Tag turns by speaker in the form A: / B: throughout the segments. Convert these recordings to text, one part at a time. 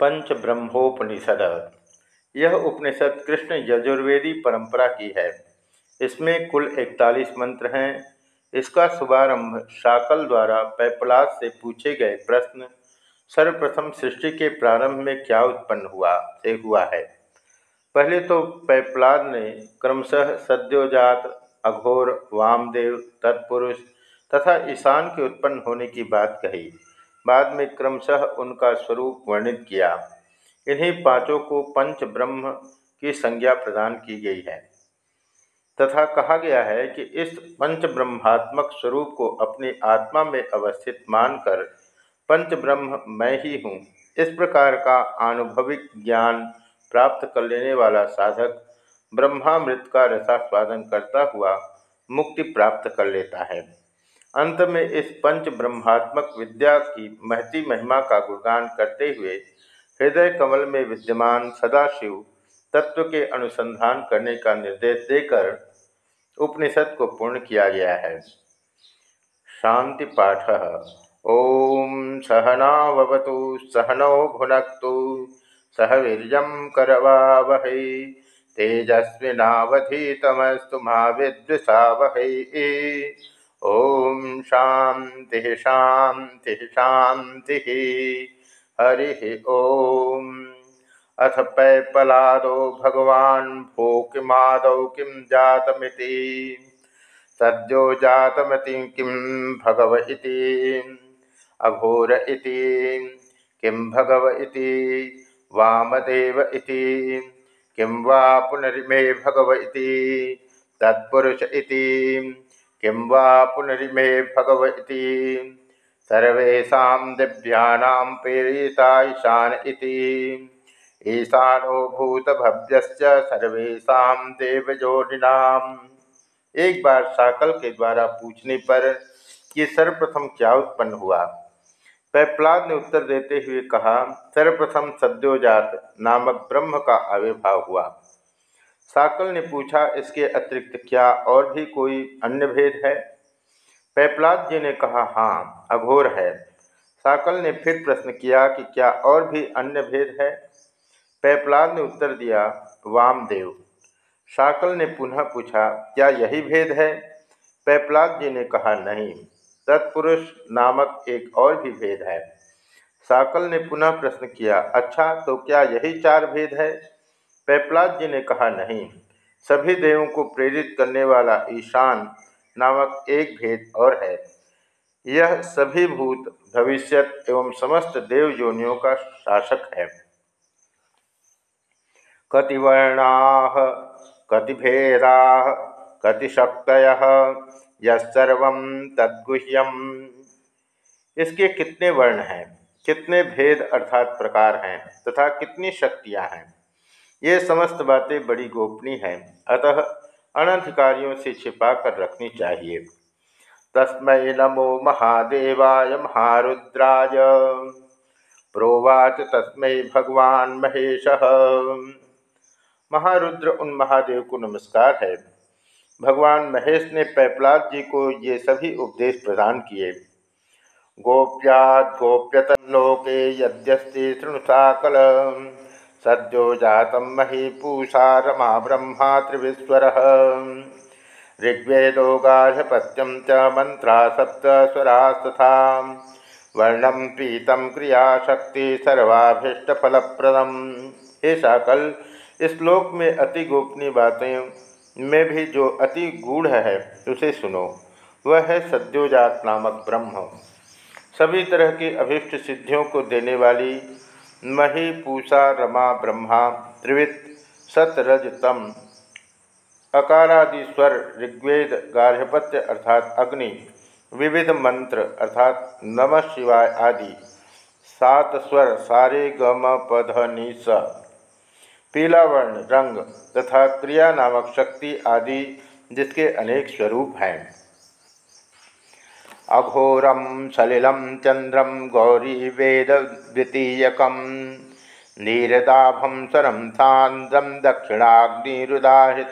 A: पंच ब्रह्मोपनिषद यह उपनिषद कृष्ण यजुर्वेदी परंपरा की है। इसमें कुल इकतालीस मंत्र हैं। इसका शुभारंभ शाकल द्वारा पैपलाद से पूछे गए प्रश्न, सर्वप्रथम सृष्टि के प्रारंभ में क्या उत्पन्न हुआ, से हुआ है। पहले तो पैपलाद ने क्रमशः सद्योजात, अघोर, वामदेव, तत्पुरुष तथा ईशान के उत्पन्न होने की बात कही। बाद में क्रमशः उनका स्वरूप वर्णित किया। इन्हीं पाँचों को पंच ब्रह्म की संज्ञा प्रदान की गई है। तथा कहा गया है कि इस पंच ब्रह्मात्मक स्वरूप को अपनी आत्मा में अवस्थित मानकर पंच ब्रह्म मैं ही हूँ। इस प्रकार का आनुभविक ज्ञान प्राप्त कर लेने वाला साधक ब्रह्मामृत का रसास्वादन करता हुआ मुक्ति प्राप्त कर लेता है। अंत में इस पंच ब्रह्मात्मक विद्या की महती महिमा का गुणगान करते हुए हृदय कमल में विद्यमान सदाशिव तत्व के अनुसंधान करने का निर्देश देकर उपनिषद को पूर्ण किया गया है। शांति पाठ। ओम सहनावतु सहनौ भुनक्तु, सह वीर करवा वह तेजस्विनावधीतमस्तु मा विद्विषा वह ओम शांति शांति शांति हरि ओम। अथ पैपलादो भगवान भो किमादौ किं जातमिति? सद्यो जातमति किं भगव इति? अघोर इति किं भगव इति? वामदेव इति किं वा पुनरिमे भगव इति? तत्पुरुष इति किं वा पुनरिमे भगव इति सर्वेशा दिव्यानां प्रेरिता ईशान ईशानो भूतभव्यश्च सर्वेशा देवयोनिनाम एक बार साकल के द्वारा पूछने पर कि सर्वप्रथम क्या उत्पन्न हुआ? पैपलाद ने उत्तर देते हुए कहा, सर्वप्रथम सद्योजात नामक ब्रह्म का आविर्भाव हुआ। साकल ने पूछा, इसके अतिरिक्त क्या और भी कोई अन्य भेद है? पैपलाद जी ने कहा हाँ अघोर है। साकल ने फिर प्रश्न किया कि क्या और भी अन्य भेद है? पैपलाद ने उत्तर दिया, वामदेव। साकल ने पुनः पूछा, क्या यही भेद है? पैपलाद जी ने कहा, नहीं, तत्पुरुष नामक एक और भी भेद है। साकल ने पुनः प्रश्न किया अच्छा तो क्या यही चार भेद है? पैपलाद जी ने कहा, नहीं। सभी देवों को प्रेरित करने वाला ईशान नामक एक भेद और है। यह सभी भूत भविष्य एवं समस्त देव योनियों का शासक है। कति वर्णा कतिवर्णा, कतिभेदा कतिशक्त यर्व तद्गुह्यम। इसके कितने वर्ण हैं? कितने भेद अर्थात प्रकार हैं? तथा कितनी शक्तियाँ हैं? ये समस्त बातें बड़ी गोपनीय हैं। अतः अनधिकारियों से छिपा कर रखनी चाहिए। तस्मै नमो महादेवाय महारुद्राय। प्रोवाच तस्मै भगवान महेश। महारुद्र उन महादेव को नमस्कार है। भगवान महेश ने पैपलाद जी को ये सभी उपदेश प्रदान किए। गोप्याद गोप्यतन लोके यद्यस्ति सद्यो जात मही पूषा रमा ब्रह्मा त्रिविस्वर। ऋग्वेदो गार्हपत्यम च मंत्रा सप्तस्वरास्तथा वर्णम पीतम क्रियाशक्ति सर्वाभीष्टफलप्रदम। हे इस श्लोक में अति गोपनीय बातें में भी जो अति गूढ़ है, उसे सुनो। वह है सद्योजात नामक ब्रह्म। सभी तरह की अभीष्ट सिद्धियों को देने वाली मही पूषा रमा ब्रह्मा त्रिवित सतरज तम अकारादि स्वर ऋग्वेद गार्हपत्य अर्थात अग्नि, विविध मंत्र अर्थात नम शिवाय आदि। सात स्वर सारे गम पध नि स। पीला वर्ण रंग तथा क्रिया नामक शक्ति आदि जिसके अनेक स्वरूप हैं। अघोरम सलिलम चंद्रम गौरी वेद द्वितीयक नीरदाभम सरम सान्द्रम दक्षिणाग्निरुदाहृत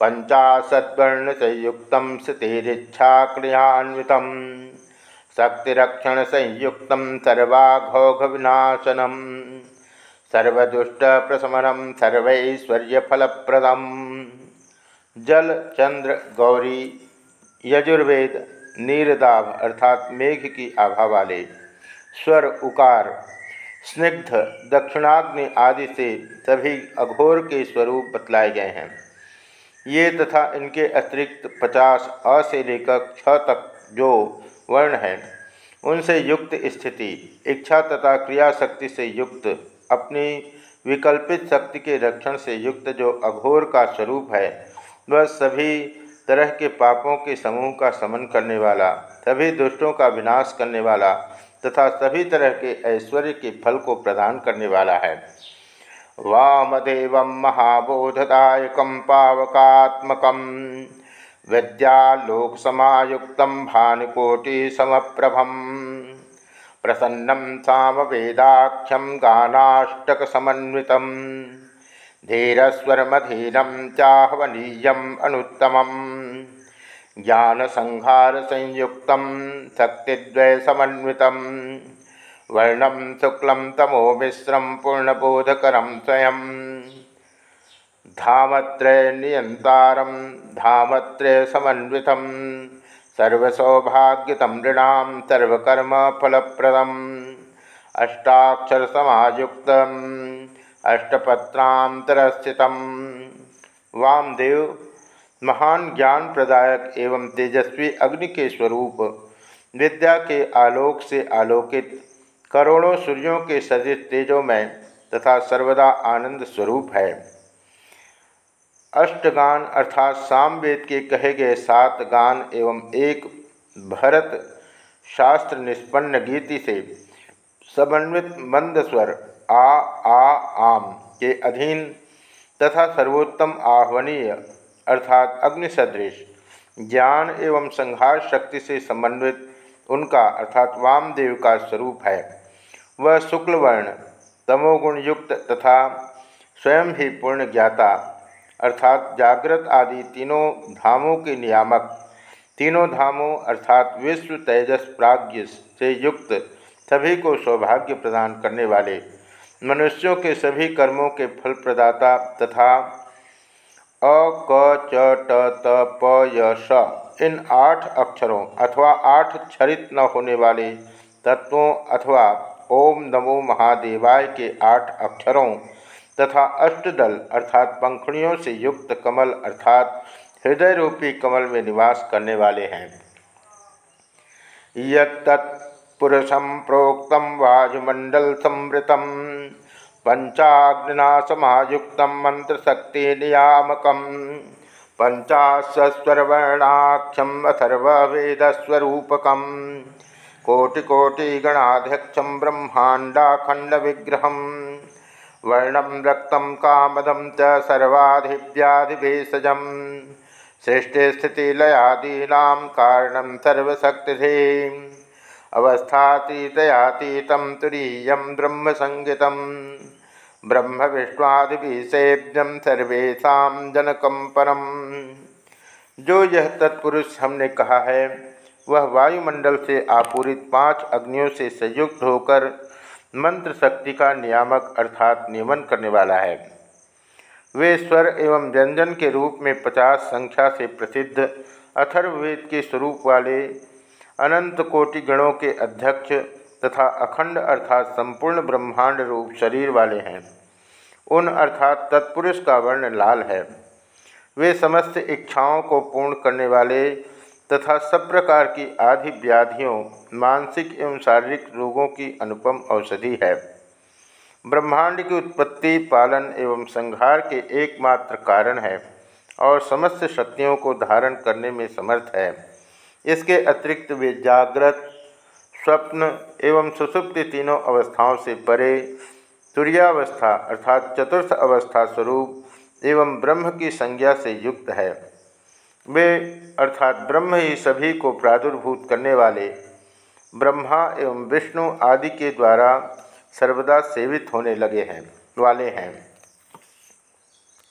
A: पंचाशद्वर्ण संयुक्त श्रुतिरिच्छाक्रियान्वित शक्तिरक्षण संयुक्त सर्वाघौघ विनाशनम सर्वदुष्ट प्रशमनम सर्वैश्वर्य फलप्रदम जल चंद्र गौरी, यजुर्वेद। नीरदाभ अर्थात मेघ की आभा वाले, स्वर उकार, स्निग्ध, दक्षिणाग्नि आदि से सभी अघोर के स्वरूप बतलाए गए हैं। ये तथा इनके अतिरिक्त पचास अ से लेकर छ तक जो वर्ण हैं, उनसे युक्त स्थिति, इच्छा तथा क्रिया शक्ति से युक्त, अपनी विकल्पित शक्ति के रक्षण से युक्त जो अघोर का स्वरूप है, वह सभी तरह के पापों के समूह का समन करने वाला, सभी दुष्टों का विनाश करने वाला तथा सभी तरह के ऐश्वर्य के फल को प्रदान करने वाला है। वामदेव महाबोधदायक पावकात्मक विद्यालोकसमायुक्त साम वेदाख्यम सामवेदाख्यं गानाष्टकसमन्वितं धीरस्वरमधीनं चाह्वनीयम् अनुत्तमं ज्ञानसंहारसंयुक्तं शक्तिद्वयसमन्वितं वर्णं शुक्लं तमो मिश्रं पूर्णबोधकरं स्वयं धामत्रय नियंतारम धामत्रय समन्वित सर्वसौभाग्यत नृणाम सर्वकर्म फलप्रदम अष्टाक्षर समायुक्त अष्टपत्रांतरस्थित वामदेव महान ज्ञान प्रदायक एवं तेजस्वी अग्नि के स्वरूप, विद्या के आलोक से आलोकित, करोड़ों सूर्यों के सजित तेजों में तथा सर्वदा आनंद स्वरूप है। अष्टगान अर्थात सामवेद के कहे गए सात गान एवं एक भरत शास्त्र निष्पन्न गीति से समन्वित मंद स्वर आ आ, आम के अधीन तथा सर्वोत्तम आह्वनीय, अर्थात अग्नि सदृश ज्ञान एवं संहार शक्ति से समन्वित उनका, अर्थात वामदेव का स्वरूप है। वह शुक्लवर्ण तमोगुण युक्त तथा स्वयं ही पूर्ण ज्ञाता अर्थात जागृत आदि तीनों धामों के नियामक, तीनों धामों, अर्थात विश्व तेजस प्राज्ञ से युक्त, सभी को सौभाग्य प्रदान करने वाले। मनुष्यों के सभी कर्मों के फल प्रदाता तथा अ क च ट त प य श इन आठ अक्षरों अथवा आठ क्षरित न होने वाले तत्वों अथवा ओम नमो महादेवाय के आठ अक्षरों तथा अष्टदल अर्थात पंखुड़ियों से युक्त कमल अर्थात हृदय रूपी कमल में निवास करने वाले हैं। यत्पुरुषम प्रोक्त वायुमंडल संवृत पंचाग्निना समायुक्त मंत्रशक्ति नियामक पंचाशस्वरवर्णाख्यम अथर्वेदस्वरूपक कोटिकोटिगणाध्यक्षम ब्रह्मांडाखंड विग्रह वर्णम रक्तम कामदम च सर्वाधिव्याधिभेषजम। सृष्टि स्थिति लयादीना कारण सर्वशक्ति अवस्थातीतयातीत तुरीय ब्रह्म संगीत ब्रह्म सर्वेशा जनकम परम। जो यह तत्पुरुष हमने कहा है, वह वायुमंडल से आपूरित पाँच अग्नियों से संयुक्त होकर मंत्र शक्ति का नियामक अर्थात नियमन करने वाला है। वे स्वर एवं व्यंजन के रूप में पचास संख्या से प्रसिद्ध अथर्ववेद के स्वरूप वाले अनंत कोटि गणों के अध्यक्ष तथा अखंड अर्थात संपूर्ण ब्रह्मांड रूप शरीर वाले हैं। उन अर्थात तत्पुरुष का वर्ण लाल है। वे समस्त इच्छाओं को पूर्ण करने वाले तथा सब प्रकार की आधि व्याधियों, मानसिक एवं शारीरिक रोगों की अनुपम औषधि है। ब्रह्मांड की उत्पत्ति, पालन एवं संहार के एकमात्र कारण है और समस्त शक्तियों को धारण करने में समर्थ है। इसके अतिरिक्त वे जागृत, स्वप्न एवं सुसुप्ति तीनों अवस्थाओं से परे, तुर्यावस्था अर्थात चतुर्थ अवस्था स्वरूप एवं ब्रह्म की संज्ञा से युक्त है। वे अर्थात ब्रह्म ही सभी को प्रादुर्भूत करने वाले, ब्रह्मा एवं विष्णु आदि के द्वारा सर्वदा सेवित होने लगे हैं, वाले हैं।